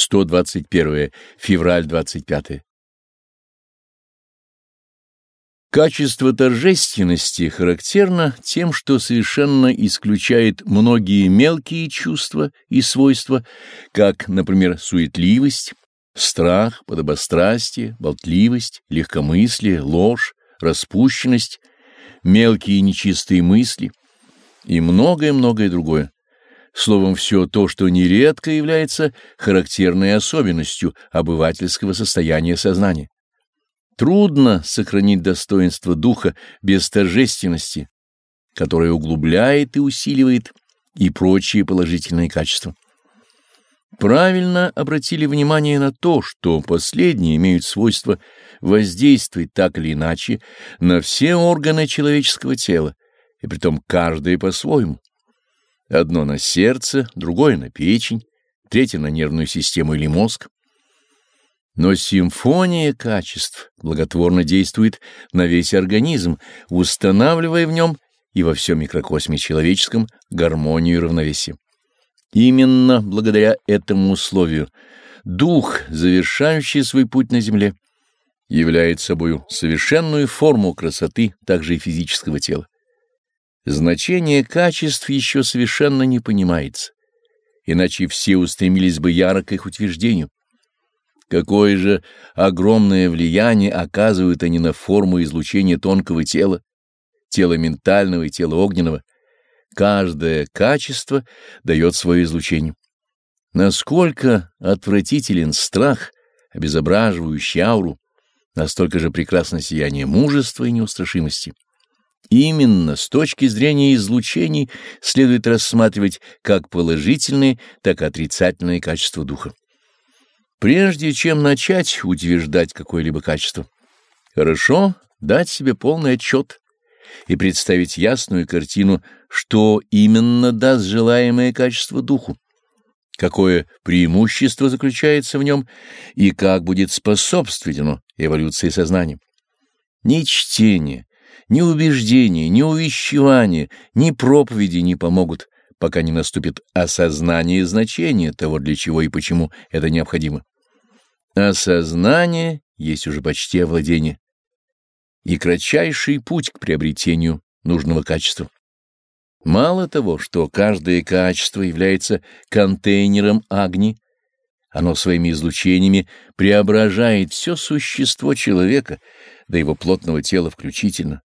121 февраль 25 Качество торжественности характерно тем, что совершенно исключает многие мелкие чувства и свойства, как, например, суетливость, страх, подобострастие, болтливость, легкомыслие, ложь, распущенность, мелкие нечистые мысли и многое-многое другое. Словом, все то, что нередко является характерной особенностью обывательского состояния сознания. Трудно сохранить достоинство духа без торжественности, которая углубляет и усиливает и прочие положительные качества. Правильно обратили внимание на то, что последние имеют свойство воздействовать так или иначе на все органы человеческого тела, и притом каждое по-своему. Одно на сердце, другое на печень, третье на нервную систему или мозг. Но симфония качеств благотворно действует на весь организм, устанавливая в нем и во всем микрокосме человеческом гармонию и равновесие. Именно благодаря этому условию дух, завершающий свой путь на земле, является собою совершенную форму красоты также и физического тела. Значение качеств еще совершенно не понимается, иначе все устремились бы яро к их утверждению. Какое же огромное влияние оказывают они на форму излучения тонкого тела, тела ментального и тела огненного. Каждое качество дает свое излучение. Насколько отвратителен страх, обезображивающий ауру, настолько же прекрасно сияние мужества и неустрашимости. Именно с точки зрения излучений следует рассматривать как положительные, так и отрицательные качества духа. Прежде чем начать утверждать какое-либо качество, хорошо дать себе полный отчет и представить ясную картину, что именно даст желаемое качество духу, какое преимущество заключается в нем и как будет способствовать оно эволюции сознания. Ни чтение, ни убеждение, ни увещевание, ни проповеди не помогут, пока не наступит осознание значения того, для чего и почему это необходимо. Осознание есть уже почти овладение и кратчайший путь к приобретению нужного качества. Мало того, что каждое качество является контейнером огни, оно своими излучениями преображает все существо человека, до его плотного тела включительно.